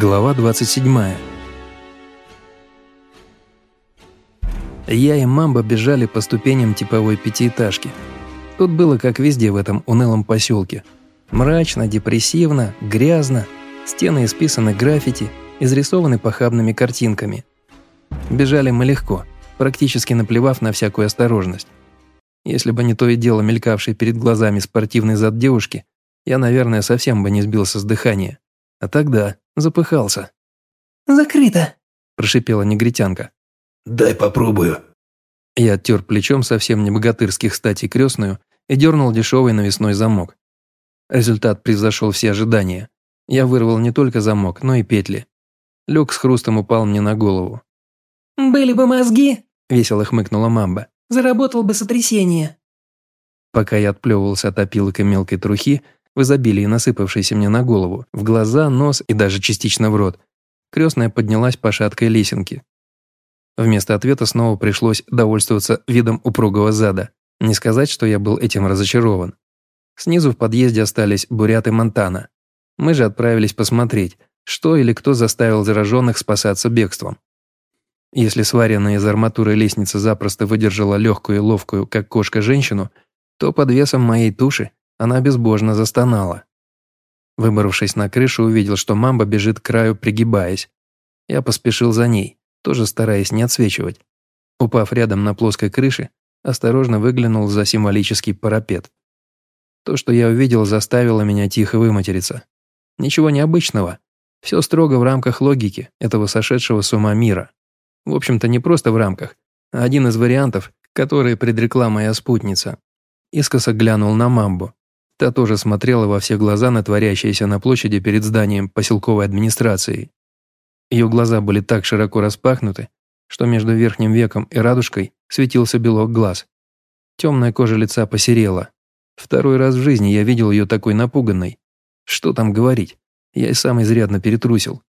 Глава 27 Я и Мамба бежали по ступеням типовой пятиэтажки. Тут было как везде в этом унылом поселке. Мрачно, депрессивно, грязно, стены исписаны граффити, изрисованы похабными картинками. Бежали мы легко, практически наплевав на всякую осторожность. Если бы не то и дело мелькавший перед глазами спортивный зад девушки, я, наверное, совсем бы не сбился с дыхания. А тогда запыхался. «Закрыто», – прошипела негритянка. «Дай попробую». Я оттер плечом совсем не богатырских статей крестную и дернул дешевый навесной замок. Результат превзошел все ожидания. Я вырвал не только замок, но и петли. Люк с хрустом упал мне на голову. «Были бы мозги», – весело хмыкнула мамба. «Заработал бы сотрясение». Пока я отплевывался от опилок и мелкой трухи, в изобилии насыпавшейся мне на голову, в глаза, нос и даже частично в рот. Крестная поднялась по шаткой лесенке. Вместо ответа снова пришлось довольствоваться видом упругого зада. Не сказать, что я был этим разочарован. Снизу в подъезде остались Бурят и Монтана. Мы же отправились посмотреть, что или кто заставил зараженных спасаться бегством. Если сваренная из арматуры лестница запросто выдержала легкую и ловкую, как кошка, женщину, то под весом моей туши она безбожно застонала. Выбравшись на крышу, увидел, что мамба бежит к краю, пригибаясь. Я поспешил за ней, тоже стараясь не отсвечивать. Упав рядом на плоской крыше, осторожно выглянул за символический парапет. То, что я увидел, заставило меня тихо выматериться. Ничего необычного. Все строго в рамках логики этого сошедшего с ума мира. В общем-то, не просто в рамках, а один из вариантов, которые предрекла моя спутница. Искоса глянул на мамбу, Та тоже смотрела во все глаза на творящееся на площади перед зданием поселковой администрации. Ее глаза были так широко распахнуты, что между верхним веком и радужкой светился белок глаз. Темная кожа лица посерела. Второй раз в жизни я видел ее такой напуганной. Что там говорить? Я и сам изрядно перетрусил.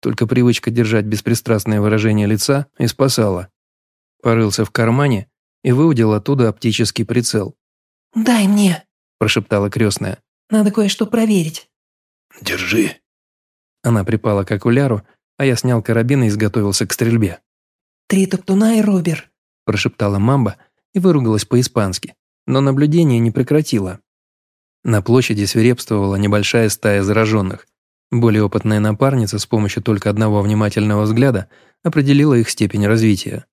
Только привычка держать беспристрастное выражение лица и спасала. Порылся в кармане и выудил оттуда оптический прицел. «Дай мне», прошептала крестная. «Надо кое-что проверить». «Держи». Она припала к окуляру, а я снял карабин и изготовился к стрельбе. «Три топтуна и робер», – прошептала мамба и выругалась по-испански, но наблюдение не прекратила. На площади свирепствовала небольшая стая зараженных. Более опытная напарница с помощью только одного внимательного взгляда определила их степень развития.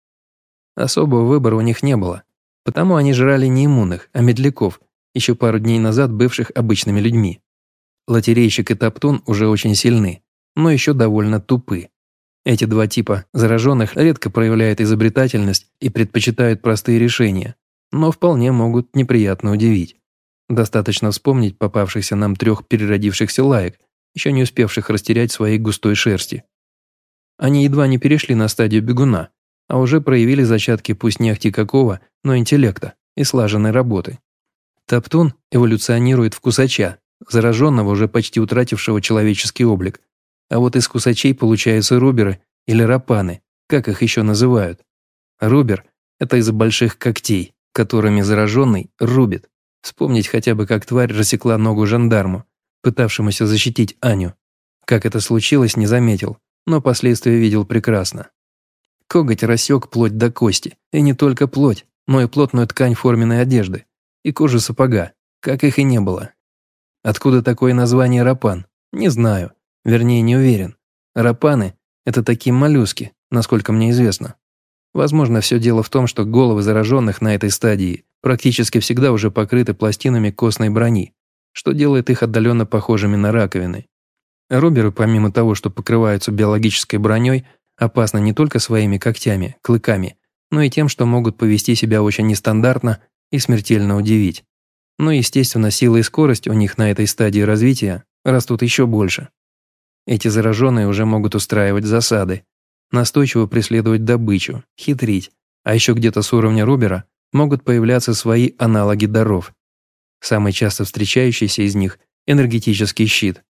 Особого выбора у них не было, потому они жрали не иммунных, а медляков, еще пару дней назад бывших обычными людьми. Лотерейщик и Топтун уже очень сильны, но еще довольно тупы. Эти два типа зараженных редко проявляют изобретательность и предпочитают простые решения, но вполне могут неприятно удивить. Достаточно вспомнить попавшихся нам трех переродившихся лаек, еще не успевших растерять своей густой шерсти. Они едва не перешли на стадию бегуна, а уже проявили зачатки пусть не ахти какого, но интеллекта и слаженной работы. Топтун эволюционирует в кусача, зараженного, уже почти утратившего человеческий облик. А вот из кусачей получаются руберы или рапаны, как их еще называют. Рубер – это из больших когтей, которыми зараженный рубит. Вспомнить хотя бы, как тварь рассекла ногу жандарму, пытавшемуся защитить Аню. Как это случилось, не заметил, но последствия видел прекрасно. Коготь рассек плоть до кости, и не только плоть, но и плотную ткань форменной одежды и кожи сапога, как их и не было. Откуда такое название рапан? Не знаю, вернее не уверен. Рапаны – это такие моллюски, насколько мне известно. Возможно, все дело в том, что головы зараженных на этой стадии практически всегда уже покрыты пластинами костной брони, что делает их отдаленно похожими на раковины. Роберы, помимо того, что покрываются биологической броней, опасны не только своими когтями, клыками, но и тем, что могут повести себя очень нестандартно и смертельно удивить. Но, естественно, сила и скорость у них на этой стадии развития растут еще больше. Эти зараженные уже могут устраивать засады, настойчиво преследовать добычу, хитрить, а еще где-то с уровня Рубера могут появляться свои аналоги даров. Самый часто встречающийся из них – энергетический щит.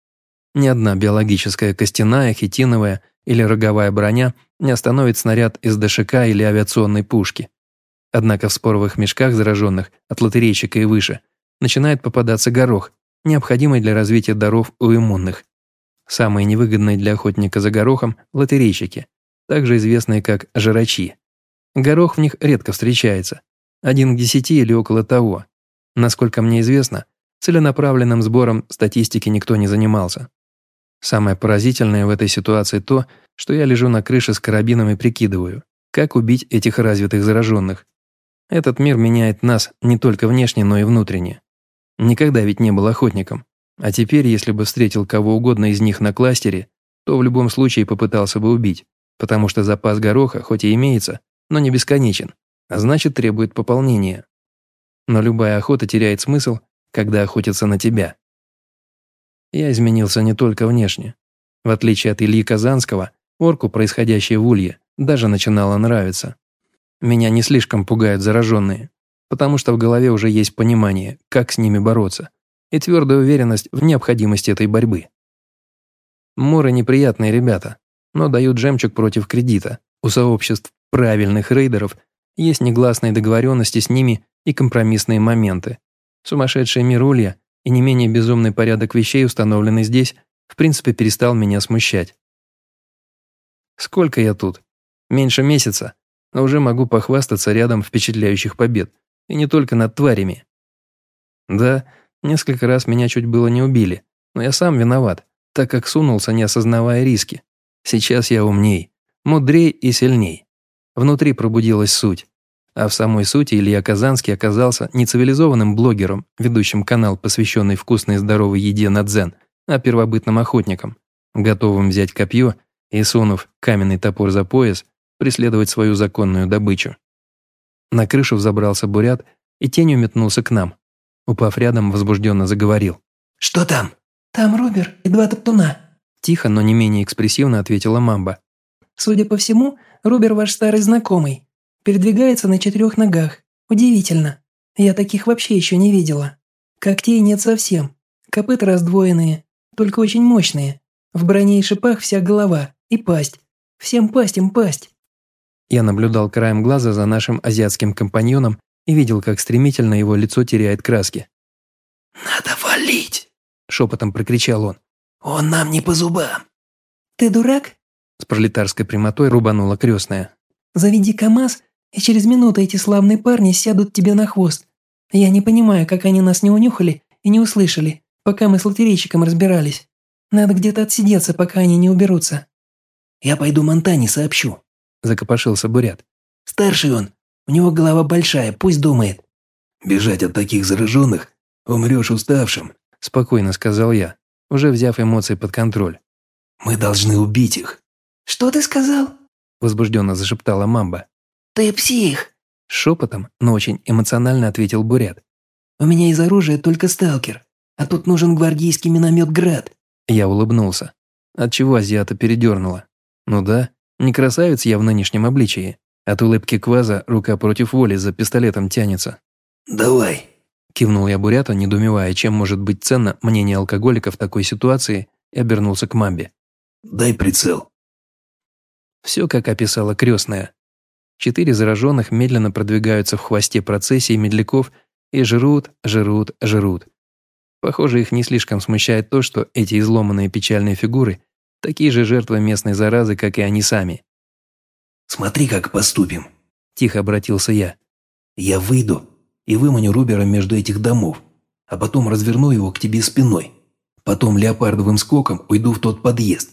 Ни одна биологическая костяная, хитиновая или роговая броня не остановит снаряд из ДШК или авиационной пушки. Однако в споровых мешках зараженных от лотерейщика и выше начинает попадаться горох, необходимый для развития даров у иммунных. Самые невыгодные для охотника за горохом – лотерейщики, также известные как жирачи. Горох в них редко встречается, один к десяти или около того. Насколько мне известно, целенаправленным сбором статистики никто не занимался. Самое поразительное в этой ситуации то, что я лежу на крыше с карабином и прикидываю, как убить этих развитых зараженных. Этот мир меняет нас не только внешне, но и внутренне. Никогда ведь не был охотником. А теперь, если бы встретил кого угодно из них на кластере, то в любом случае попытался бы убить, потому что запас гороха хоть и имеется, но не бесконечен, а значит требует пополнения. Но любая охота теряет смысл, когда охотятся на тебя. Я изменился не только внешне. В отличие от Ильи Казанского, орку, происходящее в Улье, даже начинало нравиться. Меня не слишком пугают зараженные, потому что в голове уже есть понимание, как с ними бороться, и твердая уверенность в необходимости этой борьбы. Моры неприятные ребята, но дают жемчуг против кредита. У сообществ правильных рейдеров есть негласные договоренности с ними и компромиссные моменты. Сумасшедший мир и не менее безумный порядок вещей, установленный здесь, в принципе перестал меня смущать. Сколько я тут? Меньше месяца, но уже могу похвастаться рядом впечатляющих побед. И не только над тварями. Да, несколько раз меня чуть было не убили, но я сам виноват, так как сунулся, не осознавая риски. Сейчас я умней, мудрей и сильней. Внутри пробудилась суть. А в самой сути Илья Казанский оказался не цивилизованным блогером, ведущим канал, посвященный вкусной и здоровой еде на дзен, а первобытным охотником, готовым взять копье и, сунув каменный топор за пояс, преследовать свою законную добычу. На крышу взобрался бурят и тенью метнулся к нам. Упав рядом, возбужденно заговорил. «Что там?» Там Рубер и два топтуна. Тихо, но не менее экспрессивно ответила Мамба. Судя по всему, Рубер ваш старый знакомый. Передвигается на четырех ногах. Удивительно. Я таких вообще еще не видела. Когтей нет совсем. Копыта раздвоенные, только очень мощные. В броне и шипах вся голова и пасть. Всем пасть им пасть. Я наблюдал краем глаза за нашим азиатским компаньоном и видел, как стремительно его лицо теряет краски. «Надо валить!» – шепотом прокричал он. «Он нам не по зубам!» «Ты дурак?» – с пролетарской прямотой рубанула крестная. «Заведи КамАЗ, и через минуту эти славные парни сядут тебе на хвост. Я не понимаю, как они нас не унюхали и не услышали, пока мы с лотерейщиком разбирались. Надо где-то отсидеться, пока они не уберутся». «Я пойду Монтане сообщу», закопошился Бурят. «Старший он, у него голова большая, пусть думает». «Бежать от таких зараженных, умрешь уставшим», спокойно сказал я, уже взяв эмоции под контроль. «Мы должны убить их». «Что ты сказал?» возбужденно зашептала Мамба. «Ты псих!» Шепотом, но очень эмоционально ответил Бурят. «У меня из оружия только сталкер, а тут нужен гвардейский миномет «Град». Я улыбнулся, отчего азиата передернула. Ну да, не красавец я в нынешнем обличии. От улыбки Кваза рука против воли за пистолетом тянется. «Давай», – кивнул я Бурята, недоумевая, чем может быть ценно мнение алкоголика в такой ситуации, и обернулся к Мамбе. «Дай прицел». Все, как описала крестная. Четыре зараженных медленно продвигаются в хвосте процессии медляков и жрут, жрут, жрут. Похоже, их не слишком смущает то, что эти изломанные печальные фигуры такие же жертвы местной заразы, как и они сами. «Смотри, как поступим», – тихо обратился я. «Я выйду и выманю Рубера между этих домов, а потом разверну его к тебе спиной. Потом леопардовым скоком уйду в тот подъезд.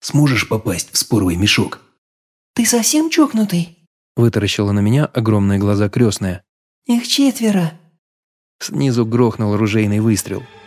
Сможешь попасть в споровый мешок?» «Ты совсем чокнутый?» – вытаращила на меня огромные глаза крестная. «Их четверо». Снизу грохнул оружейный выстрел –